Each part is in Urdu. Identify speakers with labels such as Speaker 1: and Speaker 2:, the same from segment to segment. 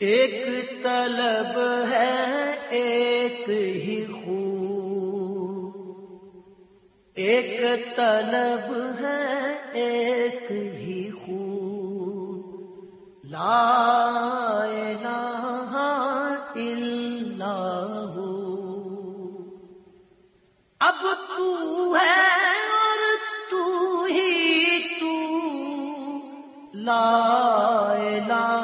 Speaker 1: ایک طلب ہے، ایک ہی خو ایک طلب ہے، ایک ہی خو لا الہ الا ہو۔ اب تو ہے اور تو ہی تو۔ لا الہ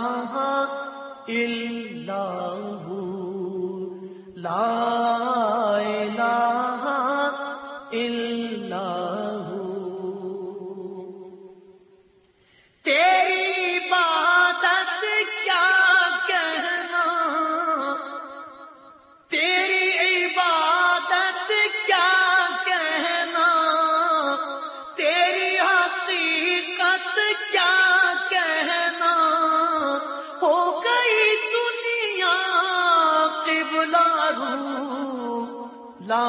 Speaker 1: قبلہ رو لا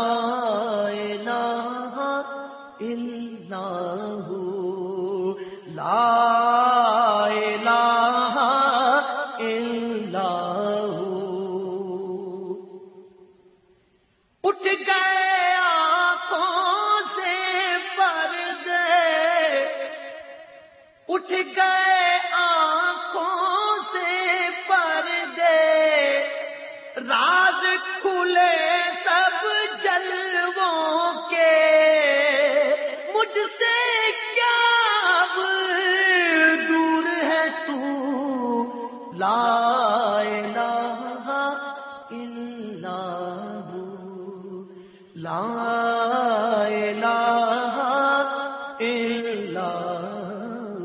Speaker 1: الہ الا ہو۔ لا کھلے سب جلووں کے۔ مجھ سے کیا اب دور ہے تو؟ لا الہ الا ہو لا الہ الا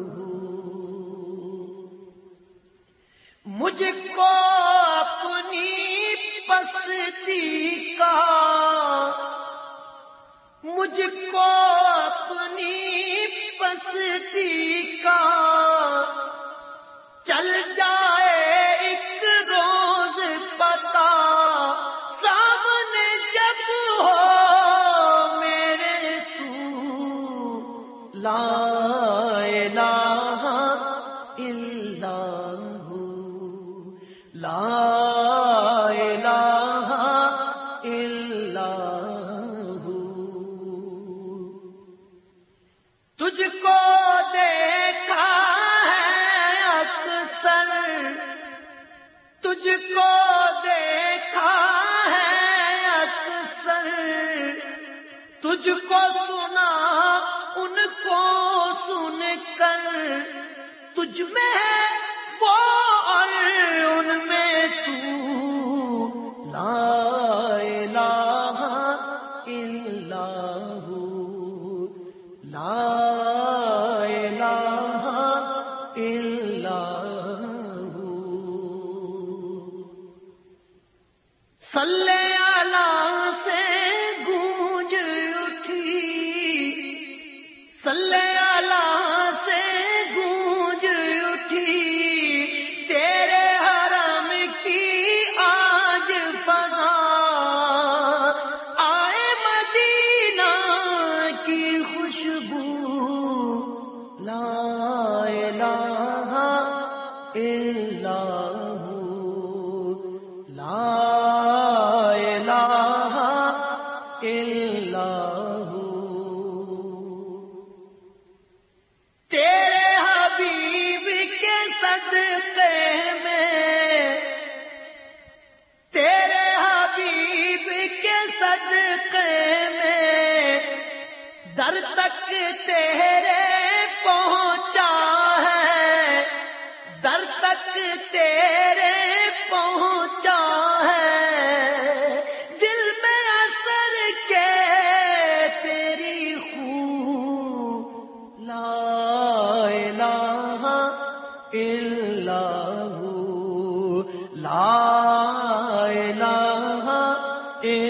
Speaker 1: ہو مجھ کو پستی کا۔ مجھ کو اپنی پستی کا۔ چل جائے ایک روز پتا۔ سامنے جب ہو میرے تو لا الا ہو تجھ کو دیکھا ہے اکثر۔ تجھ کو دیکھا ہے اکثر۔ تجھ کو سنا، ان کو سن کر تجھ میں تک تیرے پہنچا ہے۔ در تک تیرے پہنچا ہے۔ دل میں اثر کے تیری خو لا الہ الا ہو۔ لا الہ الا